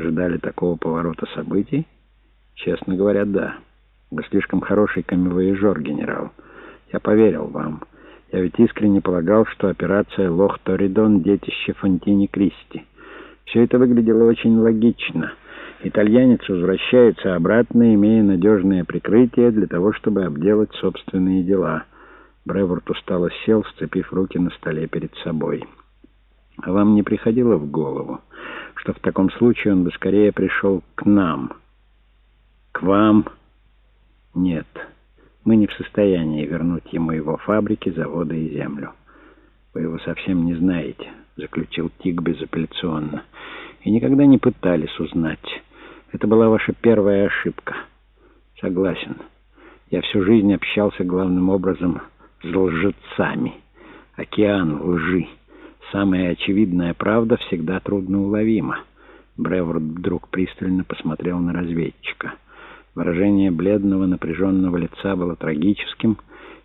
ожидали такого поворота событий? Честно говоря, да. Вы слишком хороший камевояжер, генерал. Я поверил вам. Я ведь искренне полагал, что операция «Лох-Торидон» — детище Фонтини Кристи. Все это выглядело очень логично. Итальянец возвращается обратно, имея надежное прикрытие для того, чтобы обделать собственные дела. Бреворт устало сел, сцепив руки на столе перед собой. А вам не приходило в голову, что в таком случае он бы скорее пришел к нам? К вам? Нет. Мы не в состоянии вернуть ему его фабрики, заводы и землю. Вы его совсем не знаете, заключил Тик безапелляционно. И никогда не пытались узнать. Это была ваша первая ошибка. Согласен. Я всю жизнь общался главным образом с лжецами. Океан лжи. Самая очевидная правда всегда трудноуловима. Бреворд вдруг пристально посмотрел на разведчика. Выражение бледного, напряженного лица было трагическим.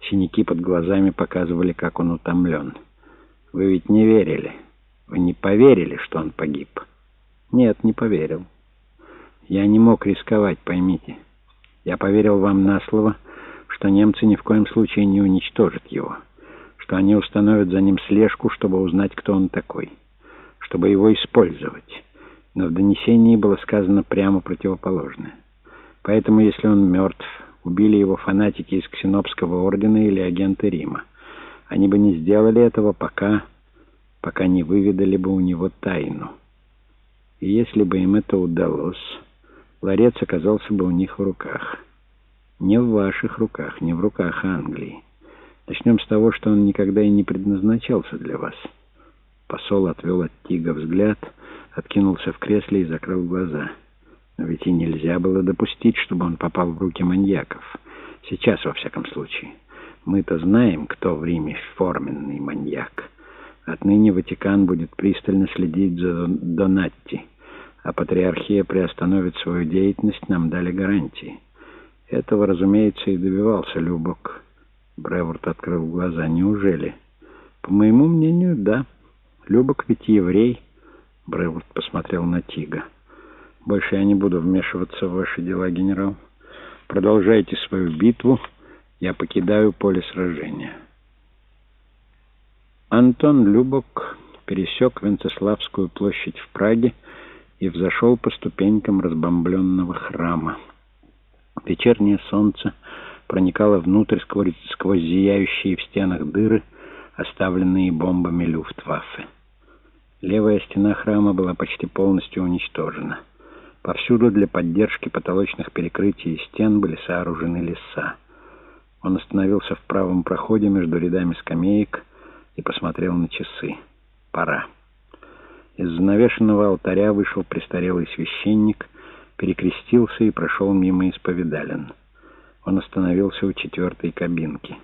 Синяки под глазами показывали, как он утомлен. «Вы ведь не верили. Вы не поверили, что он погиб?» «Нет, не поверил. Я не мог рисковать, поймите. Я поверил вам на слово, что немцы ни в коем случае не уничтожат его, что они установят за ним слежку, чтобы узнать, кто он такой, чтобы его использовать. Но в донесении было сказано прямо противоположное. Поэтому, если он мертв, убили его фанатики из Ксенопского ордена или агенты Рима. Они бы не сделали этого, пока, пока не выведали бы у него тайну. И если бы им это удалось, ларец оказался бы у них в руках. Не в ваших руках, не в руках Англии. Начнем с того, что он никогда и не предназначался для вас. Посол отвел от Тига взгляд, откинулся в кресле и закрыл глаза. Но ведь и нельзя было допустить, чтобы он попал в руки маньяков. Сейчас, во всяком случае. Мы-то знаем, кто в Риме форменный маньяк. Отныне Ватикан будет пристально следить за Донатти, а Патриархия приостановит свою деятельность, нам дали гарантии. Этого, разумеется, и добивался Любок. Бреворт открыл глаза. Неужели? По моему мнению, да. Любок ведь еврей. Бреворт посмотрел на Тига. Больше я не буду вмешиваться в ваши дела, генерал. Продолжайте свою битву. Я покидаю поле сражения. Антон Любок пересек Венцеславскую площадь в Праге и взошел по ступенькам разбомбленного храма. Вечернее солнце проникало внутрь сквозь, сквозь зияющие в стенах дыры, оставленные бомбами Люфтваффе. Левая стена храма была почти полностью уничтожена. Повсюду для поддержки потолочных перекрытий и стен были сооружены леса. Он остановился в правом проходе между рядами скамеек и посмотрел на часы. Пора. Из занавешенного алтаря вышел престарелый священник, перекрестился и прошел мимо исповедален. Он остановился у четвертой кабинки.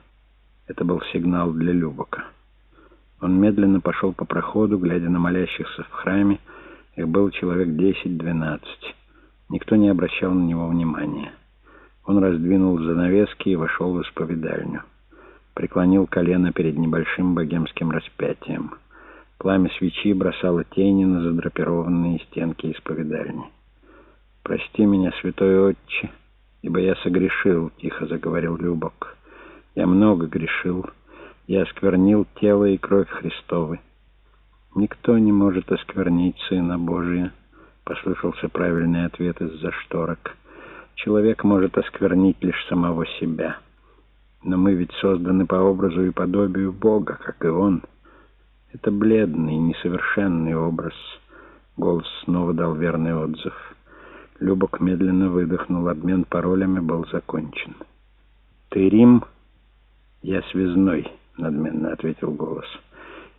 Это был сигнал для Любока. Он медленно пошел по проходу, глядя на молящихся в храме, их был человек 10-12. Никто не обращал на него внимания. Он раздвинул занавески и вошел в исповедальню. Преклонил колено перед небольшим богемским распятием. Пламя свечи бросало тени на задрапированные стенки исповедальни. «Прости меня, святой отче, ибо я согрешил», — тихо заговорил Любок. «Я много грешил. Я осквернил тело и кровь Христовы. «Никто не может осквернить Сына Божия», — послышался правильный ответ из-за шторок. «Человек может осквернить лишь самого себя. Но мы ведь созданы по образу и подобию Бога, как и Он. Это бледный, несовершенный образ». Голос снова дал верный отзыв. Любок медленно выдохнул. Обмен паролями был закончен. «Ты Рим?» «Я связной», — надменно ответил голос.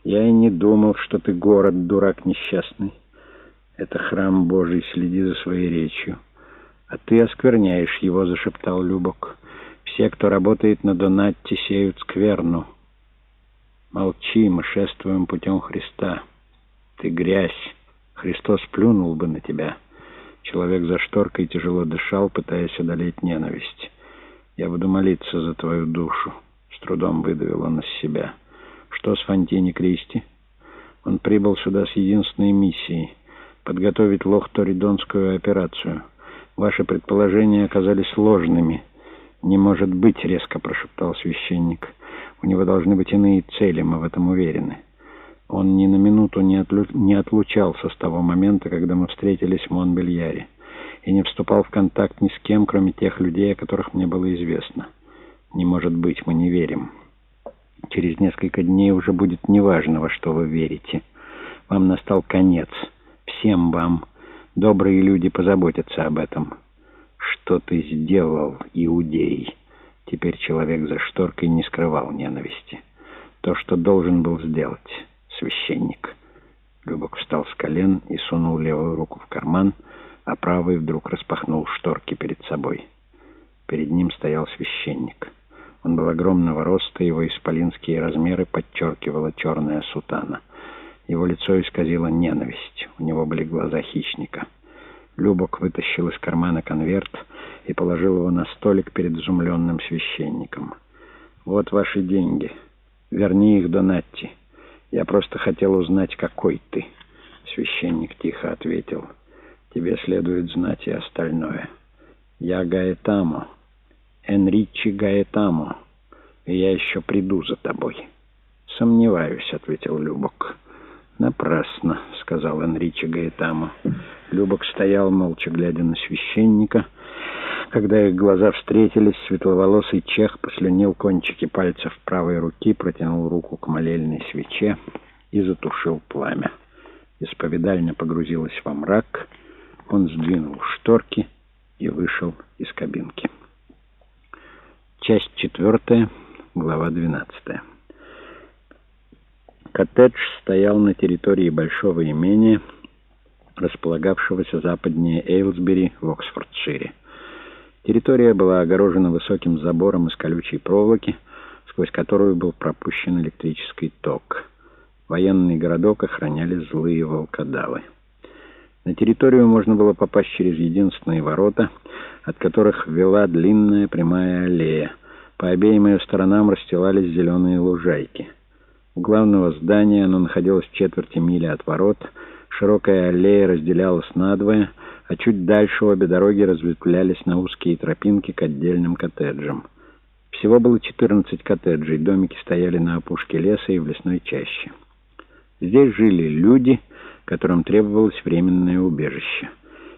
«Я и не думал, что ты город, дурак несчастный. Это храм Божий, следи за своей речью. А ты оскверняешь его, зашептал Любок. Все, кто работает на Донатте, сеют скверну. Молчи, мы шествуем путем Христа. Ты грязь. Христос плюнул бы на тебя. Человек за шторкой тяжело дышал, пытаясь одолеть ненависть. Я буду молиться за твою душу. С трудом выдавил он из себя. Что с Фонтини Кристи? Он прибыл сюда с единственной миссией подготовить Лох-Торидонскую операцию. Ваши предположения оказались ложными. «Не может быть», — резко прошептал священник. «У него должны быть иные цели, мы в этом уверены». Он ни на минуту не, отлю... не отлучался с того момента, когда мы встретились в Монбельяре, и не вступал в контакт ни с кем, кроме тех людей, о которых мне было известно. Не может быть, мы не верим. Через несколько дней уже будет неважно, во что вы верите. Вам настал конец. Всем вам. Добрые люди позаботятся об этом. Что ты сделал, иудей? Теперь человек за шторкой не скрывал ненависти. То, что должен был сделать священник. Любок встал с колен и сунул левую руку в карман, а правый вдруг распахнул шторки перед собой. Перед ним стоял священник. Он был огромного роста, его исполинские размеры подчеркивала черная сутана. Его лицо исказило ненависть, у него были глаза хищника. Любок вытащил из кармана конверт и положил его на столик перед изумленным священником. «Вот ваши деньги. Верни их до Натти». Я просто хотел узнать, какой ты. Священник тихо ответил. Тебе следует знать и остальное. Я Гаэтамо, Энричи Гаэтамо, и я еще приду за тобой. Сомневаюсь, ответил Любок. Напрасно, сказал Энричи Гаэтамо. Любок стоял, молча глядя на священника, когда их глаза встретились, светловолосый чех послюнил кончики пальцев правой руки, протянул руку к молельной свече и затушил пламя. Исповедальня погрузилась во мрак, он сдвинул шторки и вышел из кабинки. Часть четвертая, глава двенадцатая. Коттедж стоял на территории большого имения, располагавшегося западнее Эйлсбери в Оксфордшире. Территория была огорожена высоким забором из колючей проволоки, сквозь которую был пропущен электрический ток. Военный городок охраняли злые волкодавы. На территорию можно было попасть через единственные ворота, от которых вела длинная прямая аллея. По обеим ее сторонам расстилались зеленые лужайки. У главного здания оно находилось в четверти мили от ворот. Широкая аллея разделялась надвое — а чуть дальше обе дороги разветвлялись на узкие тропинки к отдельным коттеджам. Всего было 14 коттеджей, домики стояли на опушке леса и в лесной чаще. Здесь жили люди, которым требовалось временное убежище.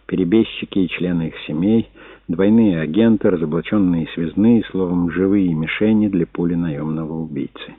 Перебежчики и члены их семей, двойные агенты, разоблаченные связные, словом, живые мишени для пули наемного убийцы.